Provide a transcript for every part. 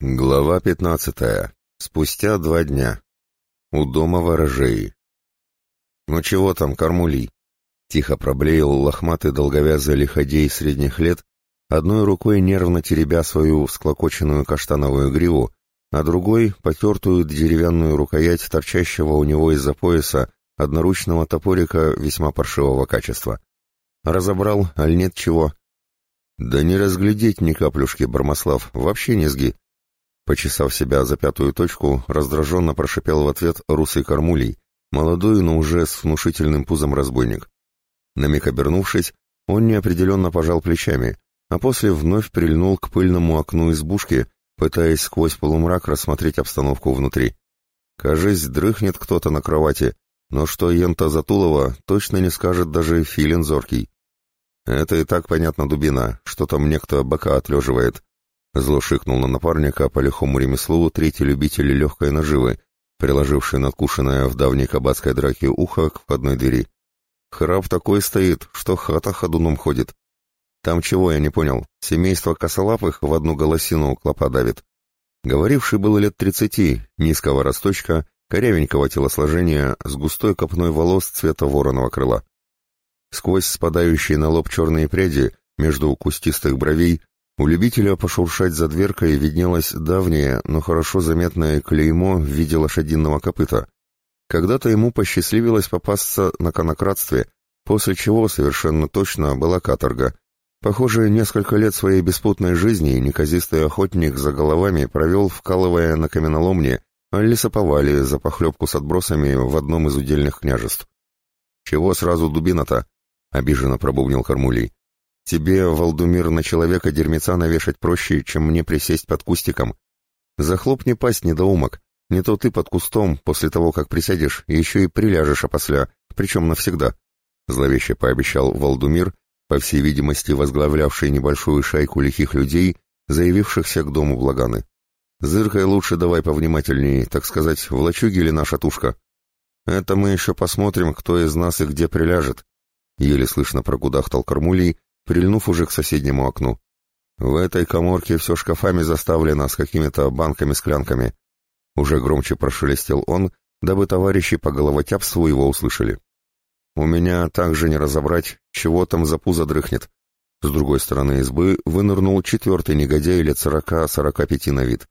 Глава пятнадцатая. Спустя два дня. У дома ворожей. «Ну чего там, кормулей?» Тихо проблеял лохматый долговязый лиходей средних лет, одной рукой нервно теребя свою склокоченную каштановую гриву, а другой — потертую деревянную рукоять торчащего у него из-за пояса одноручного топорика весьма паршивого качества. Разобрал, аль нет чего? Да не разглядеть ни каплюшки, Бармаслав, вообще не сги. Почесав себя за пятую точку, раздраженно прошипел в ответ русый кормулей, молодой, но уже с внушительным пузом разбойник. На миг обернувшись, он неопределенно пожал плечами, а после вновь прильнул к пыльному окну избушки, пытаясь сквозь полумрак рассмотреть обстановку внутри. Кажись, дрыхнет кто-то на кровати, но что Ента Затулова точно не скажет даже Филин Зоркий. Это и так понятно, дубина, что там некто бока отлеживает, Зло шикнул на напарника по лихому ремеслу третий любитель легкой наживы, приложивший надкушенное в давней кабацкой драке ухо к входной двери. Храп такой стоит, что хата ходуном ходит. Там чего, я не понял, семейство косолапых в одну голосину клопа давит. Говоривший было лет тридцати, низкого росточка, корявенького телосложения, с густой копной волос цвета вороного крыла. Сквозь спадающие на лоб черные пряди, между кустистых бровей, у любителя пошуршать за дверкой виднелось давнее, но хорошо заметное клеймо в виде лошадиного копыта. Когда-то ему посчастливилось попасться на конократстве, после чего совершенно точно была каторга. Похоже, несколько лет своей беспутной жизни неказистый охотник за головами провел, вкалывая на каменоломне, а лесоповале за похлебку с отбросами в одном из удельных княжеств. «Чего сразу дубина-то?» — обиженно пробубнил Кармулей. Тебе, Валдумир, на человека дерьмеца навешать проще, чем мне присесть под кустиком. Захлопни пасть, недоумок. Не то ты под кустом, после того, как присядешь, еще и приляжешь опосля, причем навсегда. Зловеще пообещал Валдумир, по всей видимости возглавлявший небольшую шайку лихих людей, заявившихся к дому Благаны. Зыркой лучше давай повнимательней, так сказать, в лачуге ли наша тушка. Это мы еще посмотрим, кто из нас и где приляжет. Еле слышно прогудахтал Кормулей, прильнув уже к соседнему окну. В этой коморке все шкафами заставлено с какими-то банками-склянками. Уже громче прошелестел он, дабы товарищи по головотяпству его услышали. У меня также не разобрать, чего там за пузо дрыхнет. С другой стороны избы вынырнул четвертый негодяй лет сорока-сорока пяти на вид.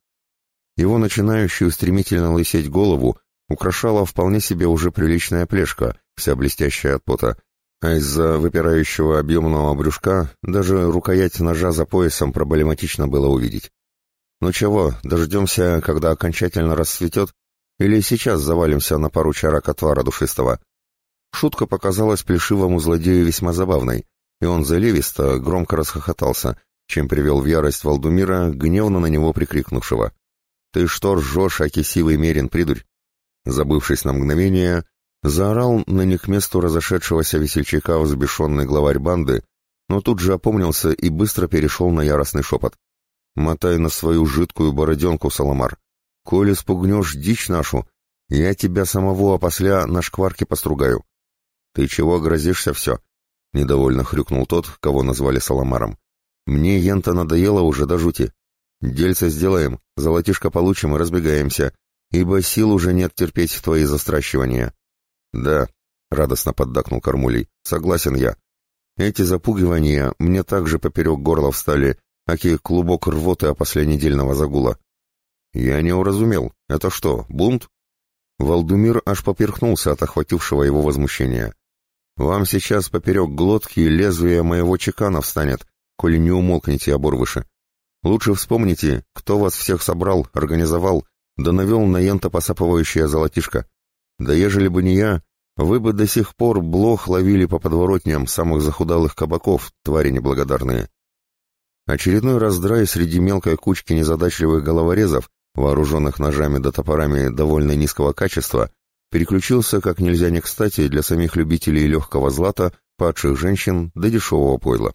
Его начинающую стремительно лысеть голову украшала вполне себе уже приличная плешка, вся блестящая от пота, а из-за выпирающего объемного брюшка даже рукоять ножа за поясом проблематично было увидеть. Ну чего, дождемся, когда окончательно расцветет, или сейчас завалимся на пару чарок отвара душистого? Шутка показалась плешивому злодею весьма забавной, и он заливисто громко расхохотался, чем привел в ярость Валдумира, гневно на него прикрикнувшего. «Ты что ржешь, аки сивый мерин, придурь?» Забывшись на мгновение, Заорал на них месту разошедшегося весельчака взбешенный главарь банды, но тут же опомнился и быстро перешел на яростный шепот. «Мотай на свою жидкую бороденку, Саламар. Коли спугнешь дичь нашу, я тебя самого опосля на шкварке постругаю». «Ты чего грозишься все?» — недовольно хрюкнул тот, кого назвали Саламаром. «Мне ента надоело уже до жути. Дельца сделаем, золотишко получим и разбегаемся, ибо сил уже нет терпеть твои застращивания». «Да», — радостно поддакнул Кормулей, — «согласен я. Эти запугивания мне также поперек горла встали, аки клубок рвоты опосля недельного загула». «Я не уразумел. Это что, бунт?» Валдумир аж поперхнулся от охватившего его возмущения. «Вам сейчас поперек глотки лезвие моего чекана встанет, коли не умолкнете, оборвыши. Лучше вспомните, кто вас всех собрал, организовал, да навел на ента посапывающее золотишко. Да ежели бы не я, вы бы до сих пор блох ловили по подворотням самых захудалых кабаков, твари неблагодарные. Очередной раздрай среди мелкой кучки незадачливых головорезов, вооруженных ножами да топорами довольно низкого качества, переключился как нельзя не кстати для самих любителей легкого злата, падших женщин да дешевого пойла.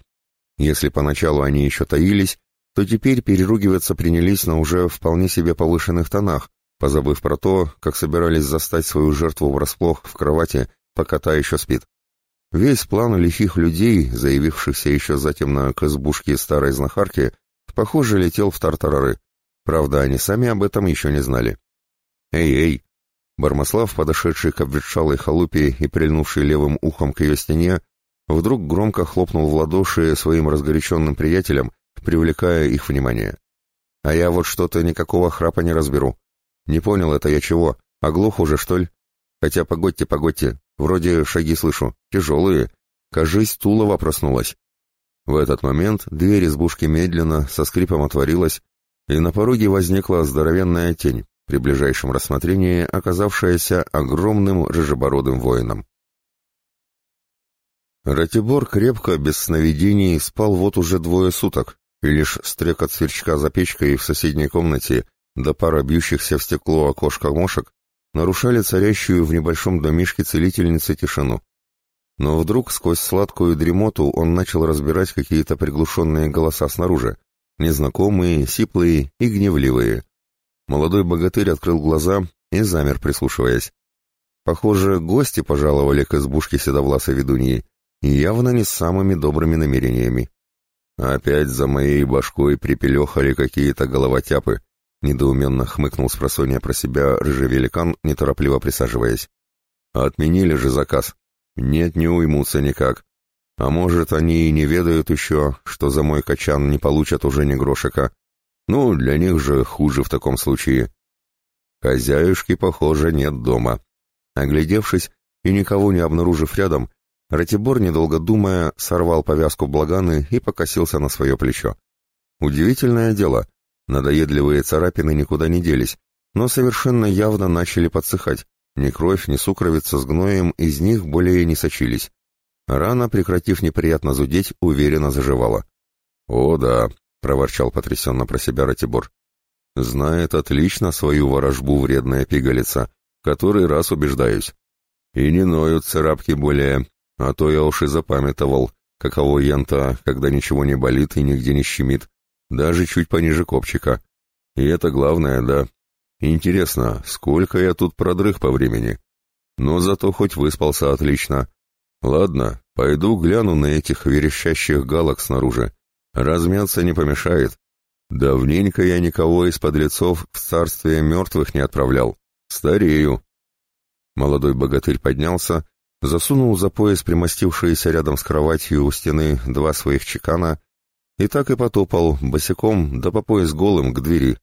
Если поначалу они еще таились, то теперь переругиваться принялись на уже вполне себе повышенных тонах, позабыв про то, как собирались застать свою жертву врасплох в кровати, пока та еще спит. Весь план лихих людей, заявившихся еще затем на к избушке старой знахарки, похоже, летел в тартарары. Правда, они сами об этом еще не знали. «Эй, эй!» Бармаслав, подошедший к обветшалой халупе и прильнувший левым ухом к ее стене, вдруг громко хлопнул в ладоши своим разгоряченным приятелям, привлекая их внимание. «А я вот что-то никакого храпа не разберу. Не понял это я чего, оглох уже, что ли? Хотя погодьте, погодьте, вроде шаги слышу, тяжелые. Кажись, Тулова проснулась». В этот момент дверь избушки медленно, со скрипом отворилась, и на пороге возникла здоровенная тень, при ближайшем рассмотрении оказавшаяся огромным рыжебородым воином. Ратибор крепко, без сновидений, спал вот уже двое суток, и лишь стрекот сверчка за печкой в соседней комнате да пара бьющихся в стекло окошка мошек нарушали царящую в небольшом домишке целительницы тишину. Но вдруг сквозь сладкую дремоту он начал разбирать какие-то приглушенные голоса снаружи, незнакомые, сиплые и гневливые. Молодой богатырь открыл глаза и замер, прислушиваясь. Похоже, гости пожаловали к избушке седовласой ведуньи, явно не с самыми добрыми намерениями. Опять за моей башкой припелехали какие-то головотяпы, недоуменно хмыкнул с просонья про себя рыжий великан, неторопливо присаживаясь. Отменили же заказ. Нет, не уймутся никак. А может, они и не ведают еще, что за мой качан не получат уже ни грошика. Ну, для них же хуже в таком случае. Хозяюшки, похоже, нет дома. Оглядевшись и никого не обнаружив рядом, Ратибор, недолго думая, сорвал повязку благаны и покосился на свое плечо. Удивительное дело, надоедливые царапины никуда не делись, но совершенно явно начали подсыхать. Ни кровь, ни сукровица с гноем из них более не сочились. Рана, прекратив неприятно зудеть, уверенно заживала. «О да, — проворчал потрясенно про себя Ратибор. «Знает отлично свою ворожбу вредная пигалица, который раз убеждаюсь. И не ноют царапки более, а то я уж и запамятовал, каково янта, когда ничего не болит и нигде не щемит, даже чуть пониже копчика. И это главное, да. Интересно, сколько я тут продрых по времени? Но зато хоть выспался отлично. Ладно, пойду гляну на этих верещащих галок снаружи. Размяться не помешает. Давненько я никого из подлецов в царствие мертвых не отправлял. Старею. Молодой богатырь поднялся, засунул за пояс примостившиеся рядом с кроватью у стены два своих чекана и так и потопал босиком да по пояс голым к двери.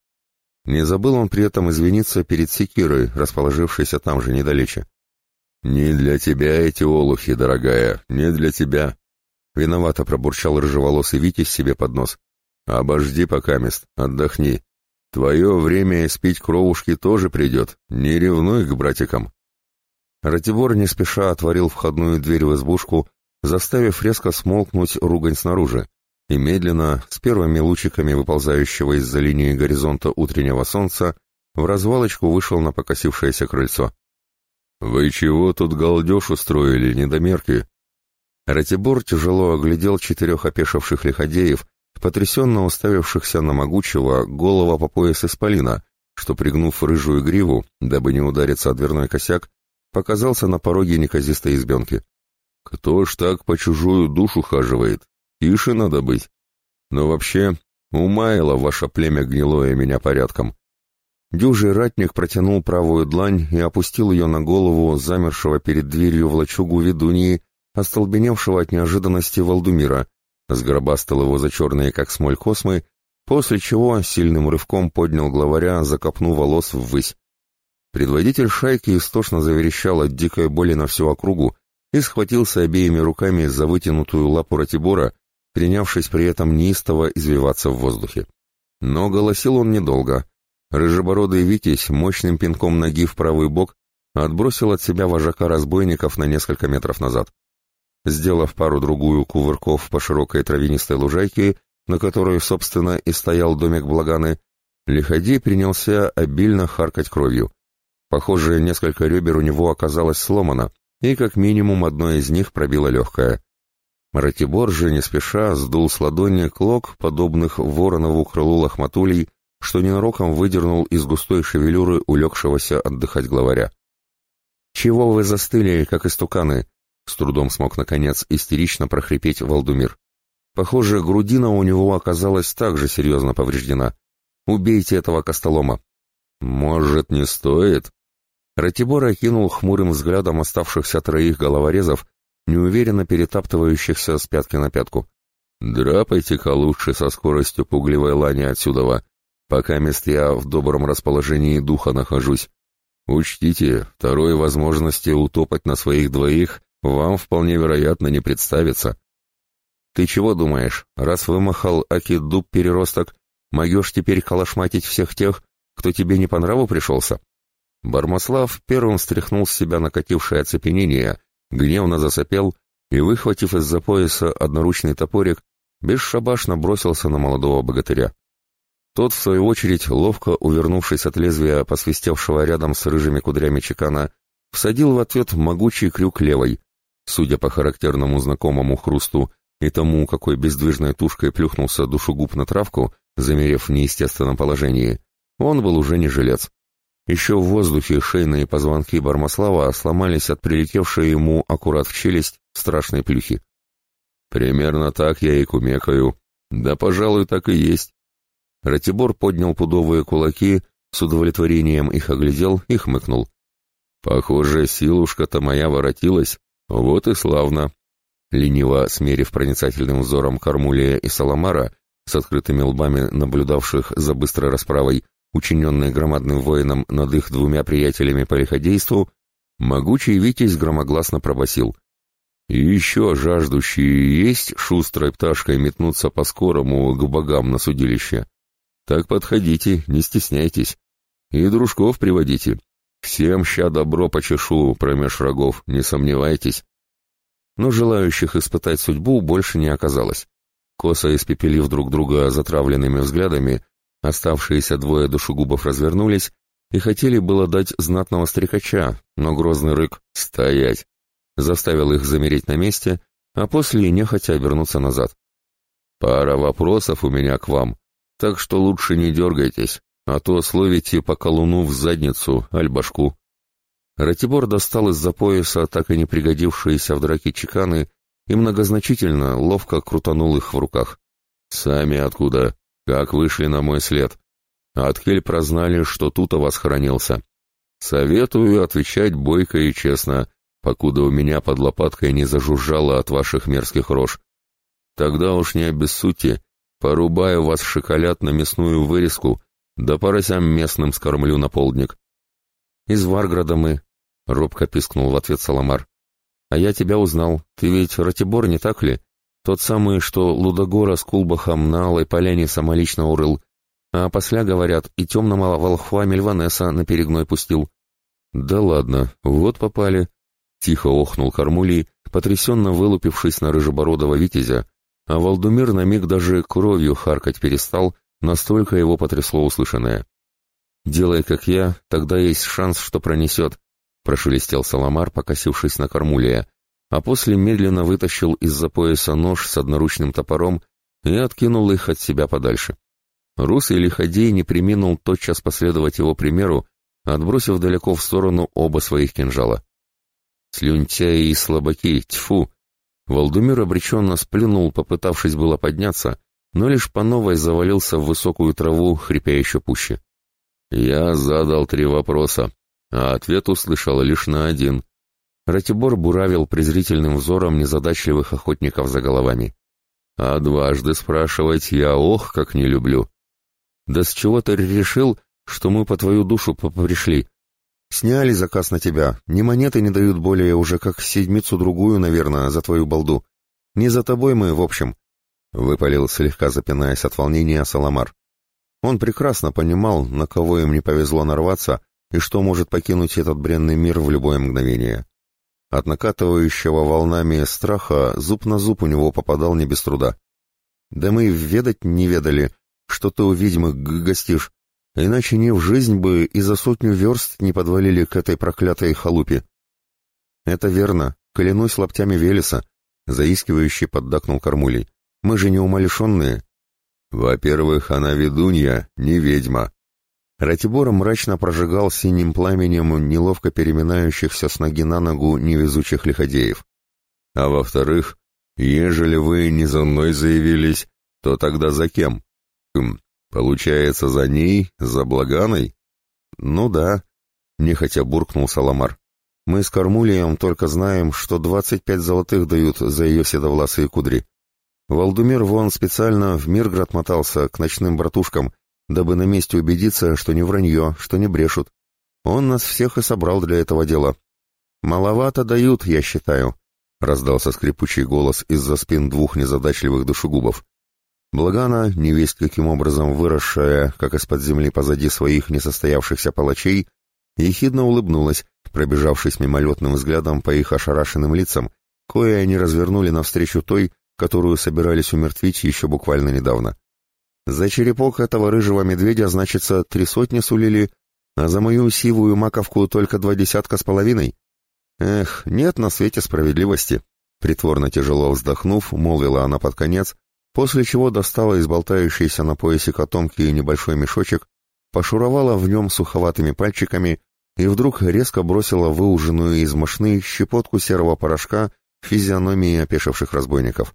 Не забыл он при этом извиниться перед секирой, расположившейся там же недалече. «Не для тебя эти олухи, дорогая, не для тебя. Виновато пробурчал рыжеволосый Витязь себе под нос. «Обожди пока, мест, отдохни. Твое время испить кровушки тоже придет, не ревнуй к братикам». Ратибор не спеша отворил входную дверь в избушку, заставив резко смолкнуть ругань снаружи, и медленно, с первыми лучиками выползающего из-за линии горизонта утреннего солнца, в развалочку вышел на покосившееся крыльцо. «Вы чего тут галдеж устроили, недомерки?» Ратибор тяжело оглядел четырех опешивших лиходеев, потрясенно уставившихся на могучего голова по пояс исполина, что, пригнув рыжую гриву, дабы не удариться о дверной косяк, показался на пороге неказистой избенки. «Кто ж так по чужую душу хаживает? Тише надо быть. Но вообще, умаяло ваше племя гнилое меня порядком». Дюжий ратник протянул правую длань и опустил ее на голову замершего перед дверью в лачугу ведуньи остолбеневшего от неожиданности Валдумира, сгробастал его за черные, как смоль, космы, после чего сильным рывком поднял главаря за копну волос ввысь. Предводитель шайки истошно заверещал от дикой боли на всю округу и схватился обеими руками за вытянутую лапу Ратибора, принявшись при этом неистово извиваться в воздухе. Но голосил он недолго. Рыжебородый Витязь мощным пинком ноги в правый бок отбросил от себя вожака разбойников на несколько метров назад. Сделав пару-другую кувырков по широкой травянистой лужайке, на которой, собственно, и стоял домик Благаны, Лиходей принялся обильно харкать кровью. Похоже, несколько ребер у него оказалось сломано, и как минимум одно из них пробило легкое. Ратибор же не спеша сдул с ладони клок, подобных воронову крылу лохматулей, что ненароком выдернул из густой шевелюры улегшегося отдыхать главаря. «Чего вы застыли, как истуканы?» С трудом смог, наконец, истерично прохрипеть Валдумир. Похоже, грудина у него оказалась также серьезно повреждена. Убейте этого костолома». «Может, не стоит?» Ратибор окинул хмурым взглядом оставшихся троих головорезов, неуверенно перетаптывающихся с пятки на пятку. «Драпайте-ка лучше со скоростью пугливой лани отсюдова, пока мест я в добром расположении духа нахожусь. Учтите, второй возможности утопать на своих двоих вам вполне вероятно не представится. Ты чего думаешь, раз вымахал аки дуб переросток, могешь теперь калашматить всех тех, кто тебе не по нраву пришелся?» Бармаслав первым стряхнул с себя накатившее оцепенение, гневно засопел и, выхватив из-за пояса одноручный топорик, бесшабашно бросился на молодого богатыря. Тот, в свою очередь, ловко увернувшись от лезвия посвистевшего рядом с рыжими кудрями чекана, всадил в ответ могучий крюк левой. Судя по характерному знакомому хрусту и тому, какой бездвижной тушкой плюхнулся душегуб на травку, замерев в неестественном положении, он был уже не жилец. Еще в воздухе шейные позвонки Бармаслава сломались от прилетевшей ему аккурат в челюсть страшной плюхи. «Примерно так я и кумекаю. Да, пожалуй, так и есть». Ратибор поднял пудовые кулаки, с удовлетворением их оглядел и хмыкнул. «Похоже, силушка-то моя воротилась. Вот и славно». Лениво смерив проницательным взором Кармулия и Саламара, с открытыми лбами наблюдавших за быстрой расправой, учиненной громадным воином над их двумя приятелями по лиходейству, могучий Витязь громогласно пробасил. «И еще жаждущие есть шустрой пташкой метнуться по-скорому к богам на судилище. Так подходите, не стесняйтесь. И дружков приводите. Всем ща добро почешу промеж рогов, не сомневайтесь». Но желающих испытать судьбу больше не оказалось. Косо испепелив друг друга затравленными взглядами, Оставшиеся двое душегубов развернулись и хотели было дать знатного стрекача, но грозный рык «Стоять!» заставил их замереть на месте, а после нехотя обернуться назад. «Пара вопросов у меня к вам, так что лучше не дергайтесь, а то словите по колуну в задницу, аль башку». Ратибор достал из-за пояса так и не пригодившиеся в драке чеканы и многозначительно ловко крутанул их в руках. «Сами откуда?» Как вышли на мой след? Аткель прознали, что тут у вас хранился. Советую отвечать бойко и честно, покуда у меня под лопаткой не зажужжало от ваших мерзких рож. Тогда уж не обессудьте, порубаю вас шоколад на мясную вырезку, да поросям местным скормлю на полдник. Из Варграда мы, — робко пискнул в ответ Саламар. А я тебя узнал, ты ведь Ратибор, не так ли? Тот самый, что Лудогора с Кулбахом на Алой Поляне самолично урыл. А после, говорят, и темного волхва Мельванеса на перегной пустил. Да ладно, вот попали. Тихо охнул Кармулий, потрясенно вылупившись на рыжебородого витязя, а Валдумир на миг даже кровью харкать перестал, настолько его потрясло услышанное. «Делай, как я, тогда есть шанс, что пронесет», — прошелестел Саламар, покосившись на Кармулия, а после медленно вытащил из-за пояса нож с одноручным топором и откинул их от себя подальше. Рус и Лиходей не приминул тотчас последовать его примеру, отбросив далеко в сторону оба своих кинжала. Слюнтяи и слабаки, тьфу! Валдумир обреченно сплюнул, попытавшись было подняться, но лишь по новой завалился в высокую траву, хрипя еще пуще. Я задал три вопроса, а ответ услышал лишь на один — Ратибор буравил презрительным взором незадачливых охотников за головами. «А дважды спрашивать я ох, как не люблю. Да с чего ты решил, что мы по твою душу пришли? Сняли заказ на тебя, ни монеты не дают более уже как седмицу-другую, наверное, за твою балду. Не за тобой мы, в общем», — выпалил, слегка запинаясь от волнения Саламар. Он прекрасно понимал, на кого им не повезло нарваться и что может покинуть этот бренный мир в любое мгновение. От накатывающего волнами страха зуб на зуб у него попадал не без труда. «Да мы ведать не ведали, что ты у ведьмы гостишь, иначе ни в жизнь бы и за сотню верст не подвалили к этой проклятой халупе». «Это верно, клянусь лаптями Велеса», — заискивающий поддакнул Кормулей. «Мы же не умалишенные». «Во-первых, она ведунья, не ведьма», Ратибор мрачно прожигал синим пламенем неловко переминающихся с ноги на ногу невезучих лиходеев. А во-вторых, ежели вы не за мной заявились, то тогда за кем? Хм, Получается, за ней, за Благаной? Ну да, нехотя буркнул Саламар. Мы с Кармулием только знаем, что двадцать пять золотых дают за ее седовласые кудри. Валдумир вон специально в Мирград мотался к ночным братушкам, дабы на месте убедиться, что не вранье, что не брешут. Он нас всех и собрал для этого дела. Маловато дают, я считаю, — раздался скрипучий голос из-за спин двух незадачливых душегубов. Благана, невесть каким образом выросшая, как из-под земли позади своих несостоявшихся палачей, ехидно улыбнулась, пробежавшись мимолетным взглядом по их ошарашенным лицам, кое они развернули навстречу той, которую собирались умертвить еще буквально недавно. За черепок этого рыжего медведя, значится, три сотни сулили, а за мою сивую маковку только два десятка с половиной. Эх, нет на свете справедливости. Притворно тяжело вздохнув, молвила она под конец, после чего достала из болтающейся на поясе котомки небольшой мешочек, пошуровала в нем суховатыми пальчиками и вдруг резко бросила выуженную из мошны щепотку серого порошка физиономии опешивших разбойников.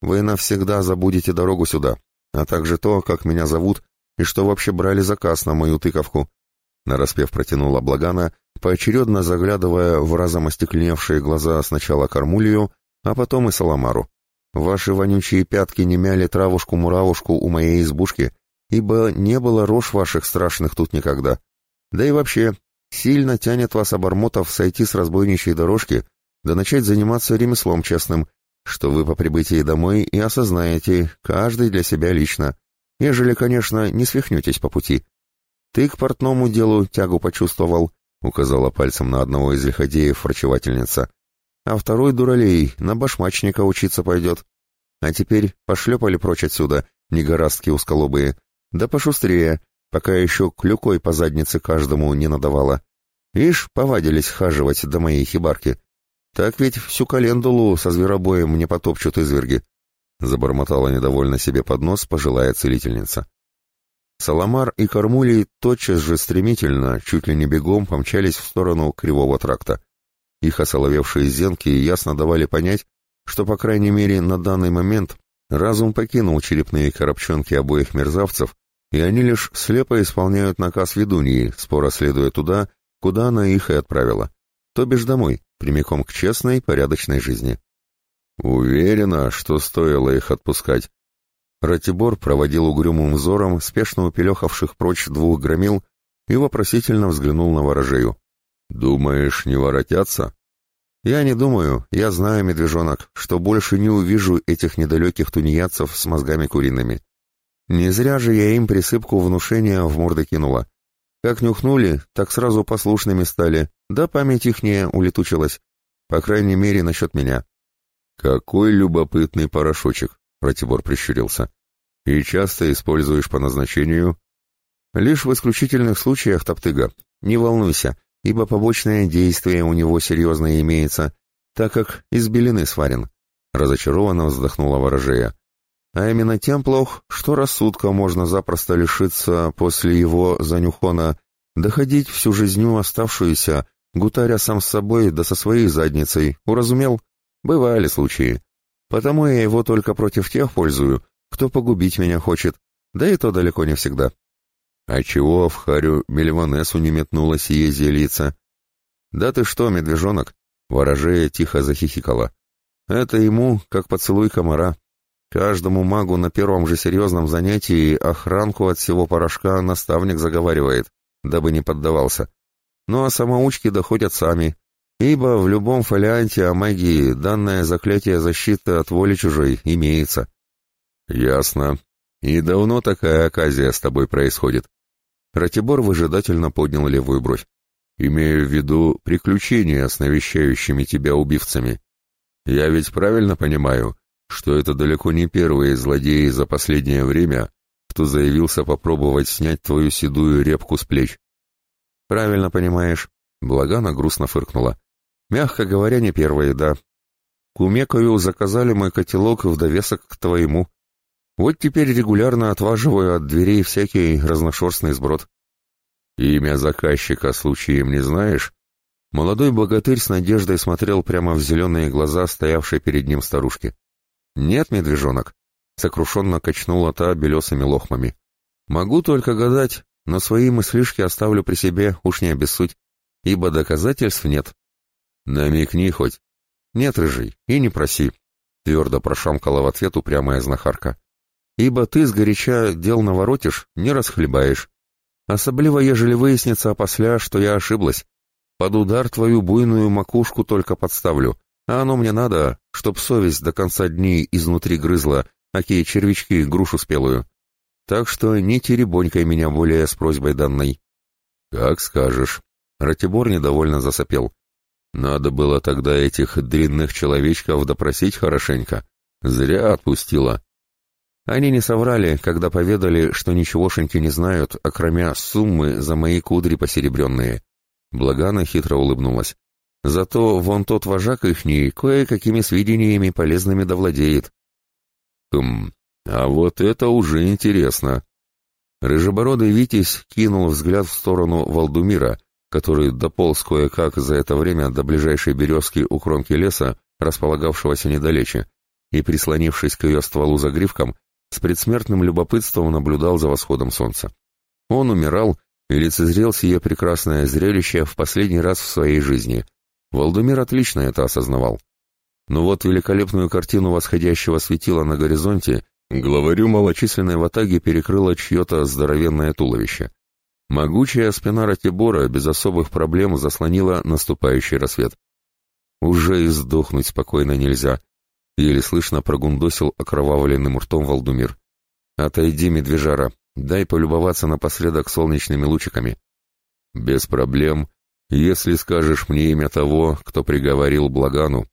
«Вы навсегда забудете дорогу сюда, а также то, как меня зовут и что вообще брали заказ на мою тыковку». Нараспев протянула Благана, поочередно заглядывая в разом остекленевшие глаза сначала Кармулию, а потом и Саламару. Ваши вонючие пятки не мяли травушку-муравушку у моей избушки, ибо не было рож ваших страшных тут никогда. Да и вообще, сильно тянет вас обормотов сойти с разбойничьей дорожки, да начать заниматься ремеслом честным, что вы по прибытии домой и осознаете, каждый для себя лично, ежели, конечно, не свихнетесь по пути. Ты к портному делу тягу почувствовал, указала пальцем на одного из лиходеев врачевательница а второй дуралей на башмачника учиться пойдет. А теперь пошлепали прочь отсюда, негорастки усколобые, да пошустрее, пока еще клюкой по заднице каждому не надавала. Ишь, повадились хаживать до моей хибарки. Так ведь всю календулу со зверобоем мне потопчут изверги. Забормотала недовольно себе под нос пожилая целительница. Саламар и Кормулий тотчас же стремительно, чуть ли не бегом, помчались в сторону кривого тракта. Их осоловевшие зенки ясно давали понять, что, по крайней мере, на данный момент разум покинул черепные коробчонки обоих мерзавцев, и они лишь слепо исполняют наказ ведуньи, споро следуя туда, куда она их и отправила, то бишь домой, прямиком к честной, порядочной жизни. Уверена, что стоило их отпускать. Ратибор проводил угрюмым взором спешно упелехавших прочь двух громил и вопросительно взглянул на ворожею. «Думаешь, не воротятся?» «Я не думаю, я знаю, медвежонок, что больше не увижу этих недалеких тунеядцев с мозгами куриными. Не зря же я им присыпку внушения в морды кинула. Как нюхнули, так сразу послушными стали, да память ихняя улетучилась. По крайней мере, насчет меня». «Какой любопытный порошочек!» — Ратибор прищурился. «И часто используешь по назначению?» «Лишь в исключительных случаях, Топтыга. Не волнуйся, ибо побочное действие у него серьезное имеется, так как из белины сварен. Разочарованно вздохнула ворожея. А именно тем плох, что рассудка можно запросто лишиться после его занюхона, доходить всю жизнью оставшуюся, гутаря сам с собой да со своей задницей, уразумел? Бывали случаи. Потому я его только против тех пользую, кто погубить меня хочет, да и то далеко не всегда. А чего в харю Мельванесу не метнула сие зельица? Да ты что, медвежонок? Ворожея тихо захихикала. Это ему, как поцелуй комара. Каждому магу на первом же серьезном занятии охранку от всего порошка наставник заговаривает, дабы не поддавался. Ну а самоучки доходят сами, ибо в любом фолианте о магии данное заклятие защиты от воли чужой имеется. Ясно. И давно такая оказия с тобой происходит? Ратибор выжидательно поднял левую бровь. «Имею в виду приключения с навещающими тебя убивцами. Я ведь правильно понимаю, что это далеко не первые злодеи за последнее время, кто заявился попробовать снять твою седую репку с плеч?» «Правильно понимаешь», — Благана грустно фыркнула. «Мягко говоря, не первые, да. Кумекаю заказали мой котелок в довесок к твоему. Вот теперь регулярно отваживаю от дверей всякий разношерстный сброд. Имя заказчика случаем не знаешь? Молодой богатырь с надеждой смотрел прямо в зеленые глаза стоявшей перед ним старушки. «Нет, медвежонок», — сокрушенно качнула та белесыми лохмами. Могу только гадать, но свои мыслишки оставлю при себе, уж не обессудь, ибо доказательств нет. Намекни хоть. Нет, рыжий, и не проси, твердо прошамкала в ответ упрямая знахарка. Ибо ты сгоряча дел наворотишь, не расхлебаешь. Особливо, ежели выяснится опосля, что я ошиблась. Под удар твою буйную макушку только подставлю, а оно мне надо, чтоб совесть до конца дней изнутри грызла, какие червячки грушу спелую. Так что не теребонькай меня более с просьбой данной. Как скажешь. Ратибор недовольно засопел. Надо было тогда этих длинных человечков допросить хорошенько. Зря отпустила. Они не соврали, когда поведали, что ничегошеньки не знают, окромя суммы за мои кудри посеребренные. Благана хитро улыбнулась. Зато вон тот вожак ихний кое-какими сведениями полезными довладеет. Хм, а вот это уже интересно. Рыжебородый Витязь кинул взгляд в сторону Валдумира, который дополз кое-как за это время до ближайшей березки у кромки леса, располагавшегося недалече, и, прислонившись к ее стволу за гривком, с предсмертным любопытством наблюдал за восходом солнца. Он умирал и лицезрел сие прекрасное зрелище в последний раз в своей жизни. Валдумир отлично это осознавал. Но вот великолепную картину восходящего светила на горизонте Главарю малочисленной ватаги перекрыло чье-то здоровенное туловище. Могучая спина Ратибора без особых проблем заслонила наступающий рассвет. «Уже и сдохнуть спокойно нельзя», — еле слышно прогундосил окровавленным ртом Валдумир. «Отойди, медвежара, дай полюбоваться напоследок солнечными лучиками». «Без проблем, если скажешь мне имя того, кто приговорил Благану».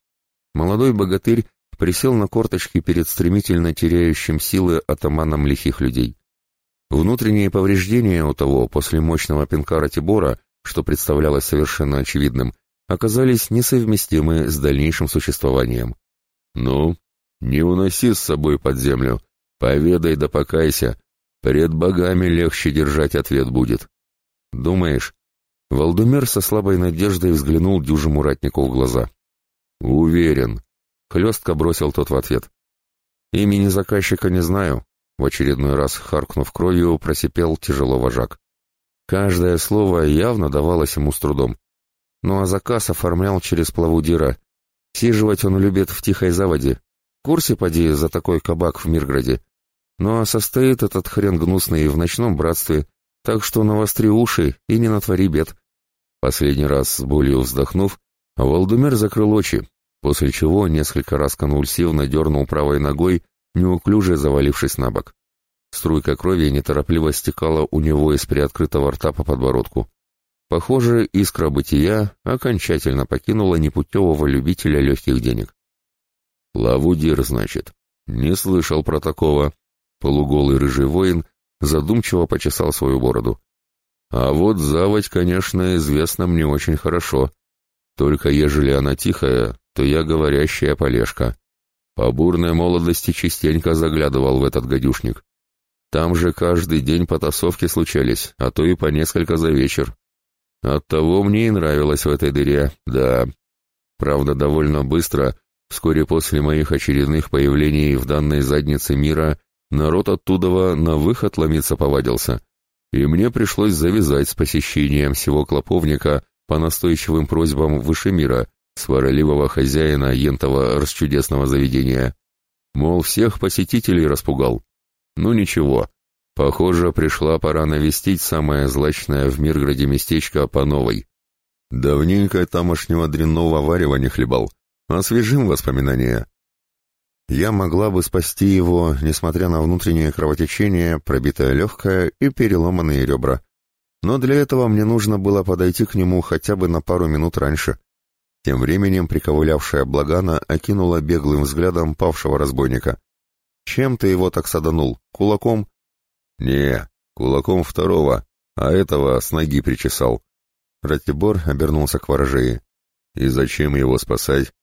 Молодой богатырь присел на корточки перед стремительно теряющим силы атаманом лихих людей. Внутренние повреждения у того после мощного пинка Ратибора, что представлялось совершенно очевидным, оказались несовместимы с дальнейшим существованием. «Ну, не уноси с собой под землю, поведай да покайся, пред богами легче держать ответ будет». «Думаешь?» Валдумер со слабой надеждой взглянул дюжему ратнику в глаза. «Уверен», Хлестко бросил тот в ответ. «Имени заказчика не знаю», — в очередной раз, харкнув кровью, просипел тяжело вожак. Каждое слово явно давалось ему с трудом. Ну а заказ оформлял через плавудира. Сиживать он любит в тихой заводе. Курсе поди за такой кабак в Мирграде. Ну а состоит этот хрен гнусный в ночном братстве, так что навостри уши и не натвори бед. Последний раз с болью вздохнув, Валдумер закрыл очи, после чего несколько раз конвульсивно дернул правой ногой, неуклюже завалившись на бок. Струйка крови неторопливо стекала у него из приоткрытого рта по подбородку. Похоже, искра бытия окончательно покинула непутевого любителя легких денег. «Лавудир, значит. Не слышал про такого». Полуголый рыжий воин задумчиво почесал свою бороду. «А вот заводь, конечно, известна мне очень хорошо. Только ежели она тихая, то я говорящая полежка. По бурной молодости частенько заглядывал в этот гадюшник. Там же каждый день потасовки случались, а то и по несколько за вечер. Оттого мне и нравилось в этой дыре, да. Правда, довольно быстро, вскоре после моих очередных появлений в данной заднице мира, народ оттуда на выход ломиться повадился, и мне пришлось завязать с посещением всего клоповника по настойчивым просьбам выше мира, сварливого хозяина ентова расчудесного заведения. Мол, всех посетителей распугал. Ну ничего, похоже, пришла пора навестить самое злачное в Мирграде местечко по новой. Давненько тамошнего дрянного варева не хлебал. Освежим воспоминания. Я могла бы спасти его, несмотря на внутреннее кровотечение, пробитое легкое и переломанные ребра. Но для этого мне нужно было подойти к нему хотя бы на пару минут раньше. Тем временем приковылявшая Благана окинула беглым взглядом павшего разбойника. «Чем ты его так саданул? Кулаком?» «Не, кулаком второго, а этого с ноги причесал». Ратибор обернулся к ворожее. «И зачем его спасать?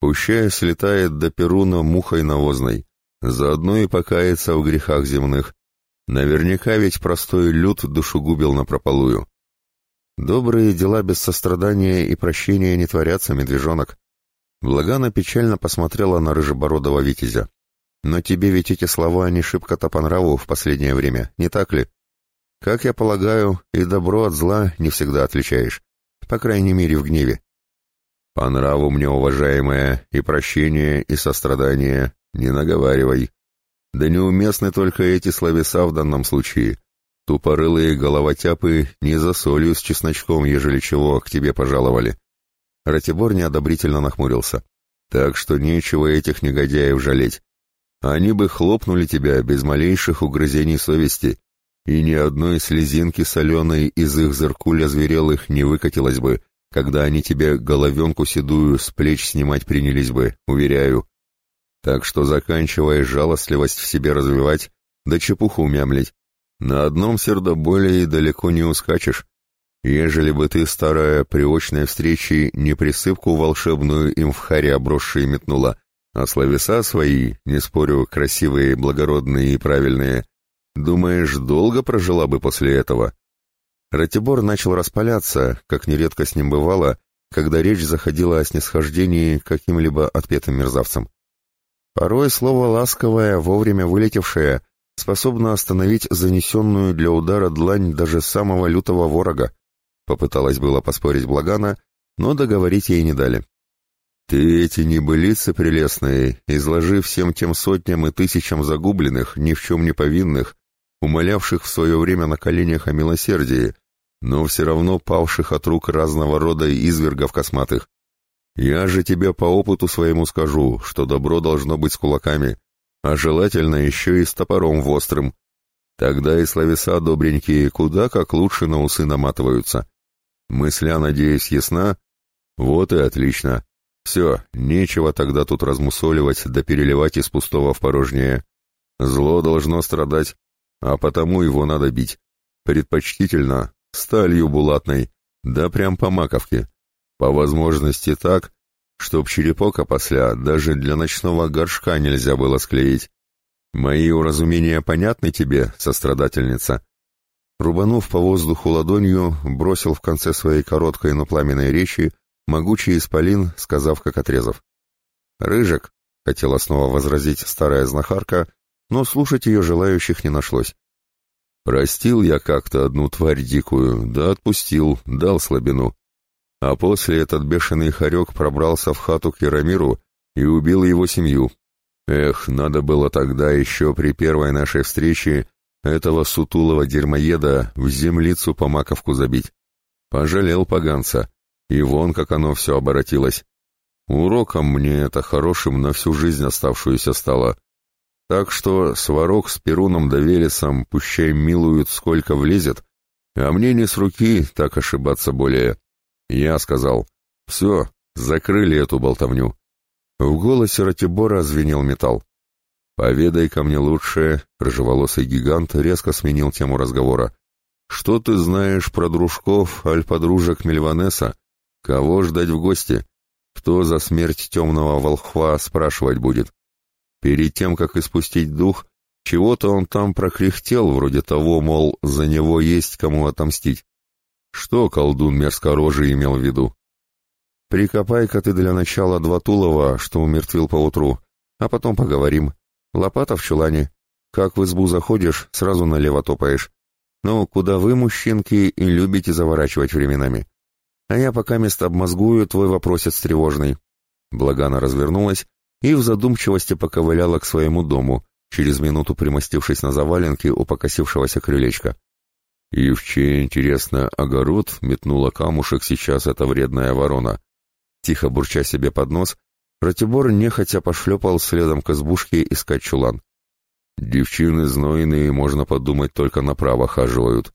Пущай слетает до Перуна мухой навозной, заодно и покается в грехах земных. Наверняка ведь простой люд душегубил напропалую. Добрые дела без сострадания и прощения не творятся, медвежонок. Благана печально посмотрела на рыжебородого витязя. Но тебе ведь эти слова не шибко-то по нраву в последнее время, не так ли? Как я полагаю, и добро от зла не всегда отличаешь, по крайней мере в гневе. По нраву мне, уважаемая, и прощение, и сострадание, не наговаривай. Да неуместны только эти словеса в данном случае. Тупорылые головотяпы не за солью с чесночком, ежели чего, к тебе пожаловали. Ратибор неодобрительно нахмурился. Так что нечего этих негодяев жалеть. Они бы хлопнули тебя без малейших угрызений совести, и ни одной слезинки соленой из их зеркуля зверелых не выкатилось бы, когда они тебе головенку седую с плеч снимать принялись бы, уверяю. Так что заканчивая жалостливость в себе развивать, да чепуху мямлить. На одном сердоболии далеко не ускачешь. Ежели бы ты, старая, при очной встрече не присыпку волшебную им в харе обросшие метнула, а словеса свои, не спорю, красивые, благородные и правильные, думаешь, долго прожила бы после этого? Ратибор начал распаляться, как нередко с ним бывало, когда речь заходила о снисхождении каким-либо отпетым мерзавцам. Порой слово ласковое, вовремя вылетевшее, способно остановить занесенную для удара длань даже самого лютого ворога. Попыталась было поспорить Благана, но договорить ей не дали. «Ты эти небылицы прелестные, изложи всем тем сотням и тысячам загубленных, ни в чем не повинных, умолявших в свое время на коленях о милосердии, но все равно павших от рук разного рода извергов косматых. Я же тебе по опыту своему скажу, что добро должно быть с кулаками, а желательно еще и с топором вострым. Тогда и словеса добренькие куда как лучше на усы наматываются. Мысля, надеюсь, ясна? Вот и отлично. Все, нечего тогда тут размусоливать да переливать из пустого в порожнее. Зло должно страдать, а потому его надо бить. Предпочтительно, сталью булатной, да прям по маковке. По возможности так, чтоб черепок опосля даже для ночного горшка нельзя было склеить. Мои уразумения понятны тебе, сострадательница?» Рубанув по воздуху ладонью, бросил в конце своей короткой, но пламенной речи могучий исполин, сказав, как отрезав. «Рыжик», — хотела снова возразить старая знахарка, но слушать ее желающих не нашлось. «Простил я как-то одну тварь дикую, да отпустил, дал слабину. А после этот бешеный хорек пробрался в хату к Яромиру и убил его семью. Эх, надо было тогда еще при первой нашей встрече этого сутулого дерьмоеда в землицу по маковку забить. Пожалел поганца, и вон как оно все оборотилось. Уроком мне это хорошим на всю жизнь оставшуюся стало. Так что сварок с Перуном да Велесом пущай милуют сколько влезет, а мне не с руки так ошибаться более. Я сказал, все, закрыли эту болтовню. В голосе Ратибора звенел металл. «Поведай ко мне лучше», — рыжеволосый гигант резко сменил тему разговора. «Что ты знаешь про дружков, аль-подружек Мельванеса? Кого ждать в гости? Кто за смерть темного волхва спрашивать будет? Перед тем, как испустить дух, чего-то он там прокряхтел, вроде того, мол, за него есть кому отомстить. Что колдун мерзкорожий имел в виду? Прикопай-ка ты для начала два тулова, что умертвил поутру, а потом поговорим. Лопата в чулане. Как в избу заходишь, сразу налево топаешь. Ну, куда вы, мужчинки, и любите заворачивать временами. А я пока место обмозгую твой вопросец тревожный. Благана развернулась и в задумчивости поковыляла к своему дому, через минуту примостившись на заваленке у покосившегося крылечка. И в чей, интересно, огород метнула камушек сейчас эта вредная ворона? Тихо бурча себе под нос, Ратибор нехотя пошлепал следом к избушке искать чулан. Девчины знойные, можно подумать, только направо хаживают.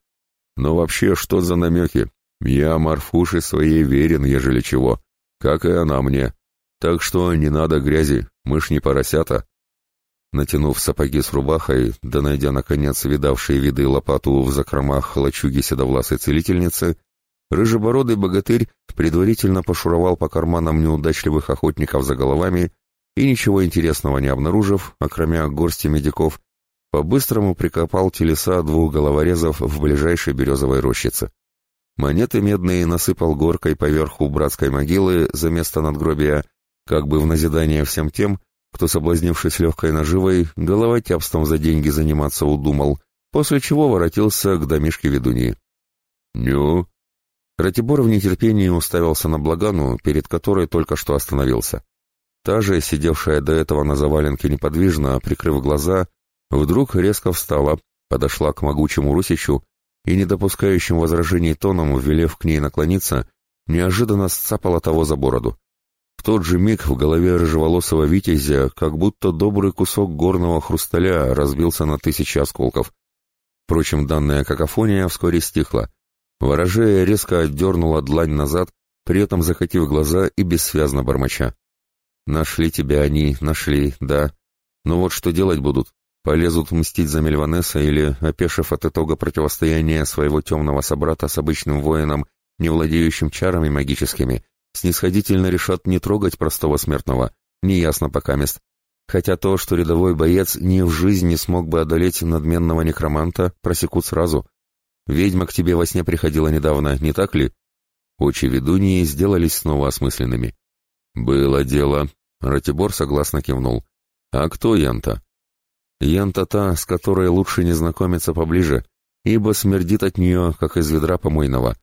Но вообще, что за намеки? Я Марфуше своей верен, ежели чего, как и она мне. Так что не надо грязи, мы ж не поросята. Натянув сапоги с рубахой, да найдя, наконец, видавшие виды лопату в закромах лачуги седовласой целительницы, рыжебородый богатырь предварительно пошуровал по карманам неудачливых охотников за головами и, ничего интересного не обнаружив, окромя горсти медиков, по-быстрому прикопал телеса двух головорезов в ближайшей березовой рощице. Монеты медные насыпал горкой поверху братской могилы за место надгробия, как бы в назидание всем тем, кто, соблазнившись легкой наживой, головотяпством за деньги заниматься удумал, после чего воротился к домишке ведуньи. «Ню!» Ратибор в нетерпении уставился на Благану, перед которой только что остановился. Та же, сидевшая до этого на заваленке неподвижно, прикрыв глаза, вдруг резко встала, подошла к могучему Русичу и, не допускающим возражений тоном, велев к ней наклониться, неожиданно сцапала того за бороду. В тот же миг в голове рыжеволосого витязя как будто добрый кусок горного хрусталя разбился на тысячи осколков. Впрочем, данная какофония вскоре стихла. Ворожея резко отдернула длань назад, при этом захотив глаза и бессвязно бормоча. «Нашли тебя они, нашли, да. Но вот что делать будут? Полезут мстить за Мельванеса или, опешив от итога противостояния своего темного собрата с обычным воином, не владеющим чарами магическими, снисходительно решат не трогать простого смертного, неясно пока мест. Хотя то, что рядовой боец ни в жизни смог бы одолеть надменного некроманта, просекут сразу. Ведьма к тебе во сне приходила недавно, не так ли? Очи ведуньи сделались снова осмысленными. «Было дело», — Ратибор согласно кивнул. «А кто Янта?» «Янта та, с которой лучше не знакомиться поближе, ибо смердит от нее, как из ведра помойного.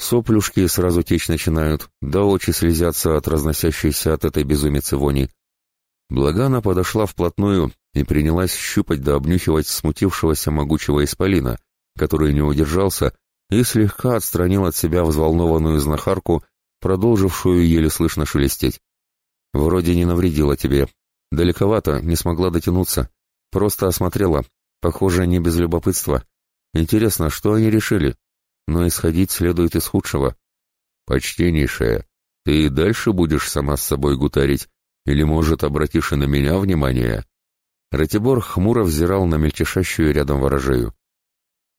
Соплюшки сразу течь начинают, да очи слезятся от разносящейся от этой безумицы вони. Благана подошла вплотную и принялась щупать да обнюхивать смутившегося могучего исполина, который не удержался и слегка отстранил от себя взволнованную знахарку, продолжившую еле слышно шелестеть. «Вроде не навредила тебе. Далековато, не смогла дотянуться. Просто осмотрела. Похоже, не без любопытства. Интересно, что они решили?» Но исходить следует из худшего. Почтеннейшая, ты и дальше будешь сама с собой гутарить, или, может, обратишь и на меня внимание?» Ратибор хмуро взирал на мельтешащую рядом ворожею.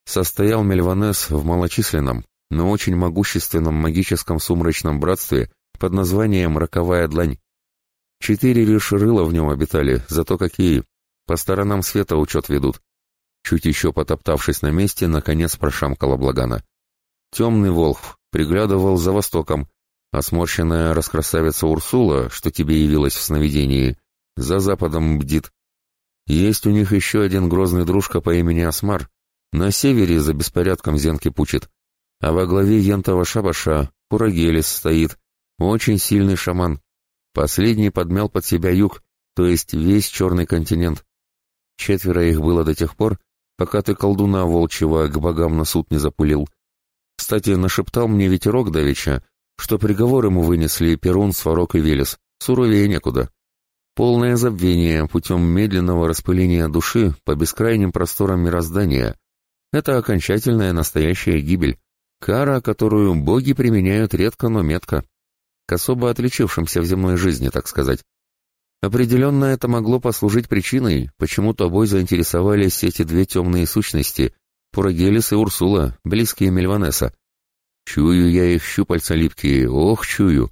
Состоял Мельванес в малочисленном, но очень могущественном магическом сумрачном братстве под названием «Роковая длань». Четыре лишь рыла в нем обитали, зато какие. По сторонам света учет ведут. Чуть еще потоптавшись на месте, наконец прошамкала Благана. Темный волх приглядывал за востоком, а сморщенная раскрасавица Урсула, что тебе явилась в сновидении, за западом бдит. Есть у них еще один грозный дружка по имени Асмар, на севере за беспорядком зенки пучит, а во главе ентова шабаша Пурагелис стоит, очень сильный шаман. Последний подмял под себя юг, то есть весь черный континент. Четверо их было до тех пор, пока ты колдуна волчьего к богам на суд не запулил, кстати, нашептал мне ветерок давеча, что приговор ему вынесли Перун, Сварог и Велес. Суровее некуда. Полное забвение путем медленного распыления души по бескрайним просторам мироздания. Это окончательная настоящая гибель. Кара, которую боги применяют редко, но метко. К особо отличившимся в земной жизни, так сказать. Определенно это могло послужить причиной, почему тобой заинтересовались эти две темные сущности, Пурагелис и Урсула, близкие Мельванеса. Чую я их щупальца липкие, ох, чую.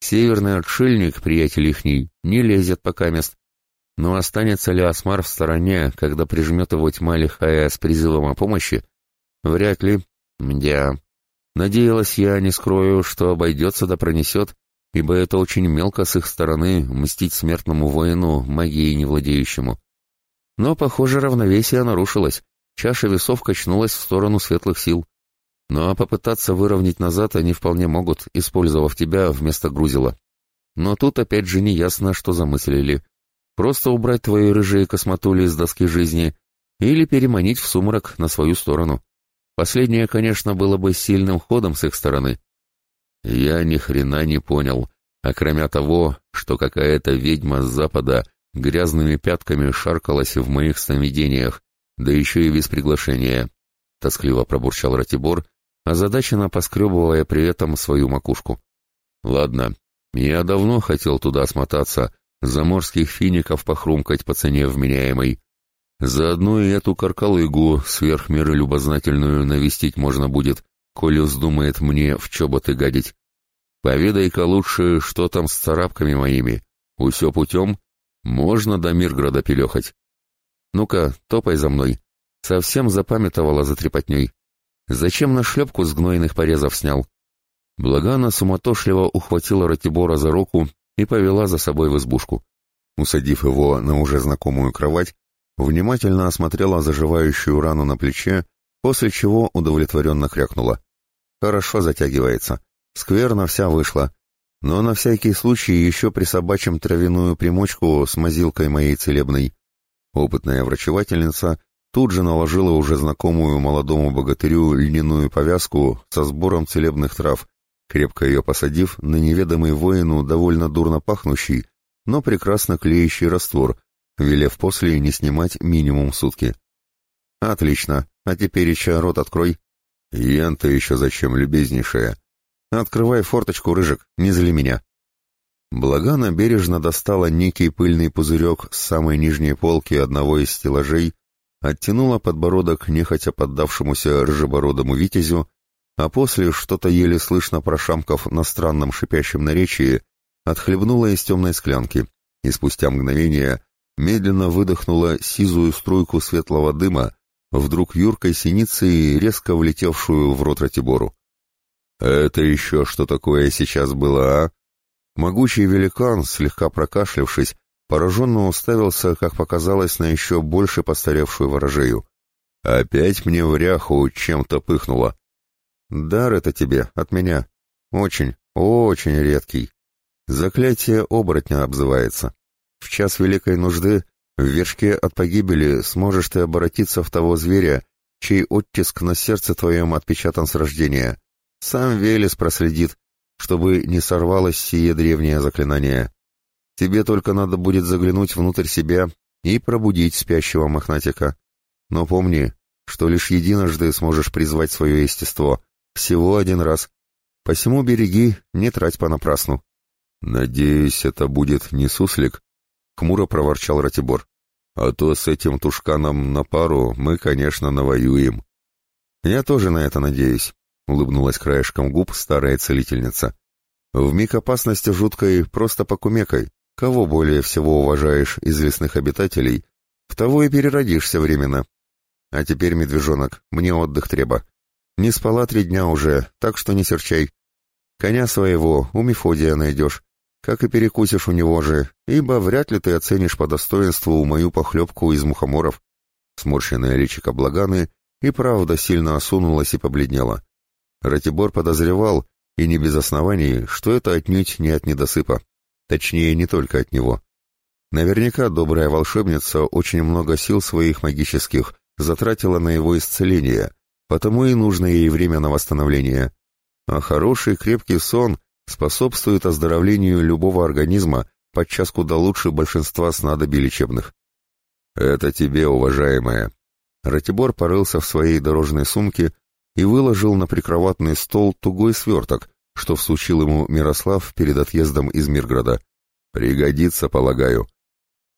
Северный отшельник, приятель ихний, не лезет пока мест. Но останется ли Асмар в стороне, когда прижмет его тьма лихая с призывом о помощи? Вряд ли. Мдя. Надеялась я, не скрою, что обойдется да пронесет, ибо это очень мелко с их стороны мстить смертному воину, магией не владеющему. Но, похоже, равновесие нарушилось. Чаша весов качнулась в сторону светлых сил. Ну а попытаться выровнять назад они вполне могут, использовав тебя вместо грузила. Но тут опять же не ясно, что замыслили. Просто убрать твои рыжие космотули с доски жизни или переманить в сумрак на свою сторону. Последнее, конечно, было бы сильным ходом с их стороны. Я ни хрена не понял, а кроме того, что какая-то ведьма с запада грязными пятками шаркалась в моих сновидениях, да еще и без приглашения», — тоскливо пробурчал Ратибор, озадаченно поскребывая при этом свою макушку. «Ладно, я давно хотел туда смотаться, заморских фиников похрумкать по цене вменяемой. Заодно и эту каркалыгу сверх меры любознательную навестить можно будет, коли вздумает мне в чоботы гадить. Поведай-ка лучше, что там с царапками моими. Усё путем? Можно до Мирграда пелехать». «Ну-ка, топай за мной». Совсем запамятовала за трепотней. Зачем на шлепку с гнойных порезов снял? Благана суматошливо ухватила Ратибора за руку и повела за собой в избушку. Усадив его на уже знакомую кровать, внимательно осмотрела заживающую рану на плече, после чего удовлетворенно крякнула. «Хорошо затягивается. Скверно вся вышла. Но на всякий случай еще присобачим травяную примочку с мазилкой моей целебной». Опытная врачевательница тут же наложила уже знакомую молодому богатырю льняную повязку со сбором целебных трав, крепко ее посадив на неведомый воину довольно дурно пахнущий, но прекрасно клеящий раствор, велев после не снимать минимум сутки. «Отлично. А теперь еще рот открой». «Ян-то еще зачем, любезнейшая?» «Открывай форточку, Рыжик, не зли меня». Благана бережно достала некий пыльный пузырек с самой нижней полки одного из стеллажей, оттянула подбородок нехотя поддавшемуся рыжебородому витязю, а после, что-то еле слышно прошамков на странном шипящем наречии, отхлебнула из темной склянки и спустя мгновение медленно выдохнула сизую струйку светлого дыма, вдруг юркой синицей, резко влетевшую в рот Ратибору. «Это еще что такое сейчас было, а?» Могучий великан, слегка прокашлявшись, пораженно уставился, как показалось, на еще больше постаревшую ворожею. «Опять мне в ряху чем-то пыхнуло». «Дар это тебе, от меня. Очень, очень редкий. Заклятие оборотня обзывается. В час великой нужды в вершке от погибели сможешь ты обратиться в того зверя, чей оттиск на сердце твоем отпечатан с рождения. Сам Велес проследит, чтобы не сорвалось сие древнее заклинание. Тебе только надо будет заглянуть внутрь себя и пробудить спящего мохнатика. Но помни, что лишь единожды сможешь призвать свое естество, всего один раз. Посему береги, не трать понапрасну. «Надеюсь, это будет не суслик?» — хмуро проворчал Ратибор. А то с этим тушканом на пару мы, конечно, навоюем. Я тоже на это надеюсь, улыбнулась краешком губ старая целительница. В миг опасности жуткой просто покумекай. Кого более всего уважаешь из лесных обитателей, в того и переродишься временно. А теперь, медвежонок, мне отдых треба. Не спала три дня уже, так что не серчай. Коня своего у Мефодия найдешь как и перекусишь у него же, ибо вряд ли ты оценишь по достоинству мою похлебку из мухоморов. Сморщенная личико Благаны и правда сильно осунулась и побледнела. Ратибор подозревал, и не без оснований, что это отнюдь не от недосыпа. Точнее, не только от него. Наверняка добрая волшебница очень много сил своих магических затратила на его исцеление, потому и нужно ей время на восстановление. А хороший крепкий сон способствует оздоровлению любого организма подчас куда лучше большинства снадобий лечебных. «Это тебе, уважаемая». Ратибор порылся в своей дорожной сумке и выложил на прикроватный стол тугой сверток, что всучил ему Мирослав перед отъездом из Мирграда. «Пригодится, полагаю».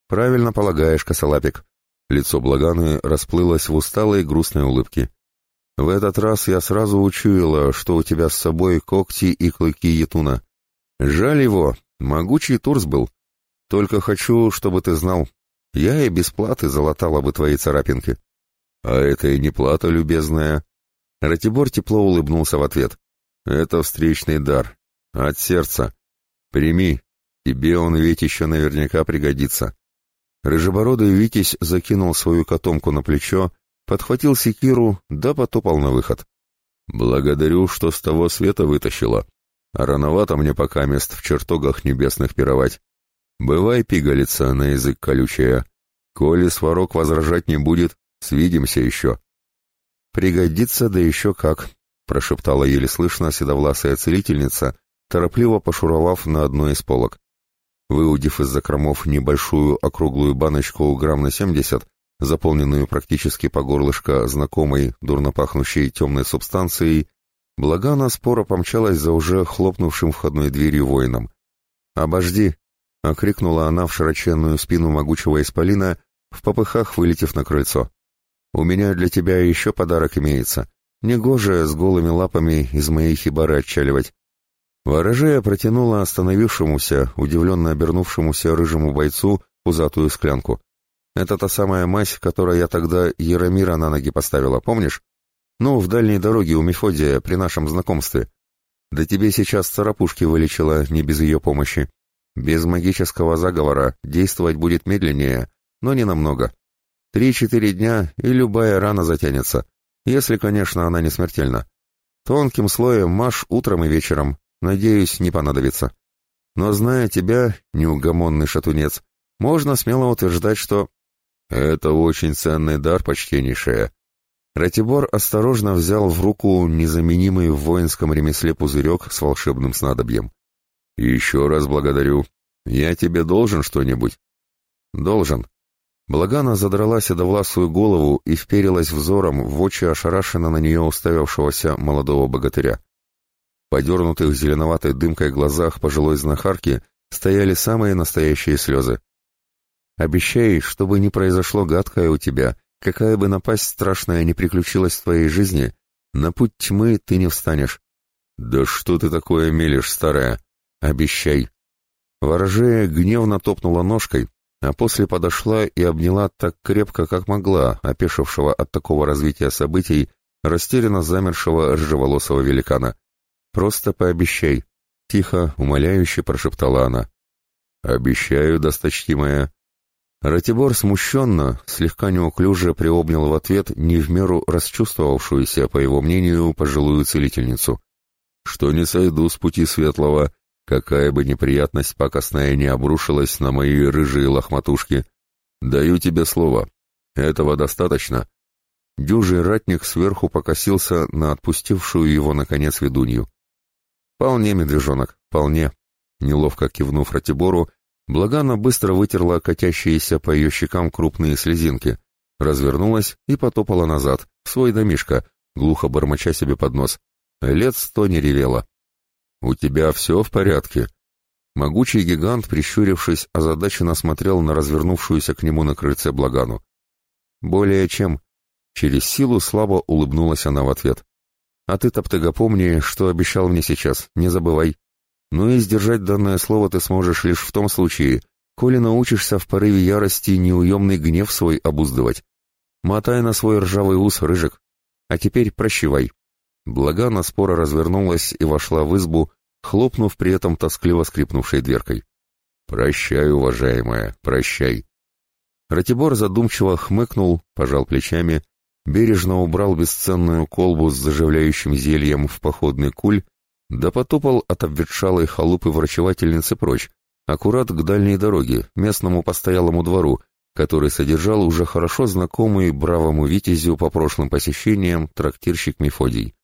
«Правильно полагаешь, косолапик». Лицо Благаны расплылось в усталой грустной улыбке. В этот раз я сразу учуяла, что у тебя с собой когти и клыки Етуна. Жаль его, могучий Турс был. Только хочу, чтобы ты знал, я и без платы залатала бы твои царапинки. А это и не плата, любезная. Ратибор тепло улыбнулся в ответ. Это встречный дар. От сердца. Прими. Тебе он ведь еще наверняка пригодится. Рыжебородый Витязь закинул свою котомку на плечо подхватил секиру, да потопал на выход. «Благодарю, что с того света вытащила. Рановато мне пока мест в чертогах небесных пировать. Бывай, пигалица, на язык колючая. Коли сварок возражать не будет, свидимся еще». «Пригодится, да еще как», — прошептала еле слышно седовласая целительница, торопливо пошуровав на одной из полок. Выудив из закромов небольшую округлую баночку грамм на семьдесят, заполненную практически по горлышко знакомой, дурно пахнущей темной субстанцией, Благана споро помчалась за уже хлопнувшим входной дверью воином. «Обожди!» — окрикнула она в широченную спину могучего исполина, в попыхах вылетев на крыльцо. «У меня для тебя еще подарок имеется. Негоже с голыми лапами из моей хибары отчаливать». Ворожея протянула остановившемуся, удивленно обернувшемуся рыжему бойцу пузатую склянку. Это та самая мазь, которой я тогда Яромира на ноги поставила, помнишь? Ну, в дальней дороге у Мефодия при нашем знакомстве. Да тебе сейчас царапушки вылечила не без ее помощи. Без магического заговора действовать будет медленнее, но не намного. Три-четыре дня, и любая рана затянется, если, конечно, она не смертельна. Тонким слоем маш утром и вечером, надеюсь, не понадобится. Но зная тебя, неугомонный шатунец, можно смело утверждать, что... Это очень ценный дар, почтеннейшая. Ратибор осторожно взял в руку незаменимый в воинском ремесле пузырек с волшебным снадобьем. «Еще раз благодарю. Я тебе должен что-нибудь?» «Должен». Благана задрала седовласую голову и вперилась взором в очи ошарашенно на нее уставившегося молодого богатыря. Подернутых зеленоватой дымкой глазах пожилой знахарки стояли самые настоящие слезы. «Обещай, чтобы не произошло гадкое у тебя, какая бы напасть страшная не приключилась в твоей жизни, на путь тьмы ты не встанешь». «Да что ты такое мелешь, старая?» «Обещай». Ворожея гневно топнула ножкой, а после подошла и обняла так крепко, как могла, опешившего от такого развития событий, растерянно замершего рыжеволосого великана. «Просто пообещай», — тихо, умоляюще прошептала она. «Обещаю, досточтимая». Ратибор смущенно, слегка неуклюже приобнял в ответ не в меру расчувствовавшуюся, по его мнению, пожилую целительницу. «Что не сойду с пути светлого, Какая бы неприятность пакостная не обрушилась на мои рыжие лохматушки, даю тебе слово. Этого достаточно. Дюжий ратник сверху покосился на отпустившую его, наконец, ведунью. «Вполне, медвежонок, вполне». Неловко кивнув Ратибору, Благана быстро вытерла катящиеся по ее щекам крупные слезинки, развернулась и потопала назад, в свой домишко, глухо бормоча себе под нос. Лет сто не ревела. «У тебя все в порядке?» Могучий гигант, прищурившись, озадаченно смотрел на развернувшуюся к нему на крыльце Благану. «Более чем». Через силу слабо улыбнулась она в ответ. «А ты, Топтыга, помни, что обещал мне сейчас, не забывай. Ну и сдержать данное слово ты сможешь лишь в том случае, коли научишься в порыве ярости неуемный гнев свой обуздывать. Мотай на свой ржавый ус, рыжик. А теперь прощевай». Благана спора развернулась и вошла в избу, хлопнув при этом тоскливо скрипнувшей дверкой. «Прощай, уважаемая, прощай». Ратибор задумчиво хмыкнул, пожал плечами, бережно убрал бесценную колбу с заживляющим зельем в походный куль, да потопал от обветшалой халупы врачевательницы прочь, аккурат к дальней дороге, местному постоялому двору, который содержал уже хорошо знакомый бравому витязю по прошлым посещениям трактирщик Мефодий.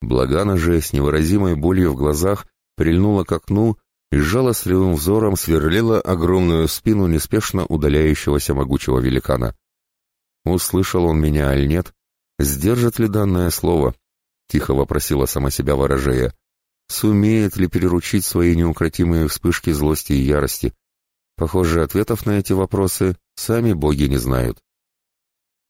Благана же с невыразимой болью в глазах прильнула к окну и жалостливым взором сверлила огромную спину неспешно удаляющегося могучего великана. Услышал он меня, аль нет? Сдержит ли данное слово? Тихо вопросила сама себя ворожея. Сумеет ли переручить свои неукротимые вспышки злости и ярости? Похоже, ответов на эти вопросы сами боги не знают.